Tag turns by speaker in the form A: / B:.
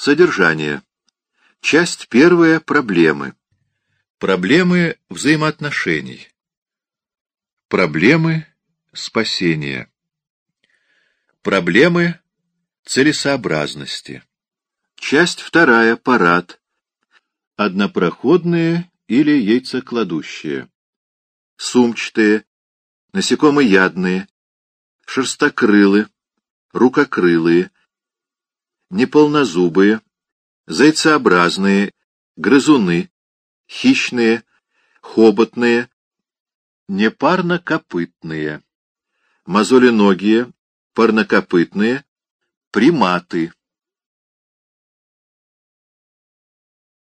A: Содержание. Часть первая. Проблемы. Проблемы взаимоотношений. Проблемы спасения. Проблемы целесообразности. Часть вторая. Парад. Однопроходные или яйцекладущие. Сумчатые, насекомоядные, шерстокрылы, рукокрылые, неполнозубые, зайцеобразные, грызуны, хищные, хоботные, непарнокопытные, мозоленогие, парнокопытные, приматы.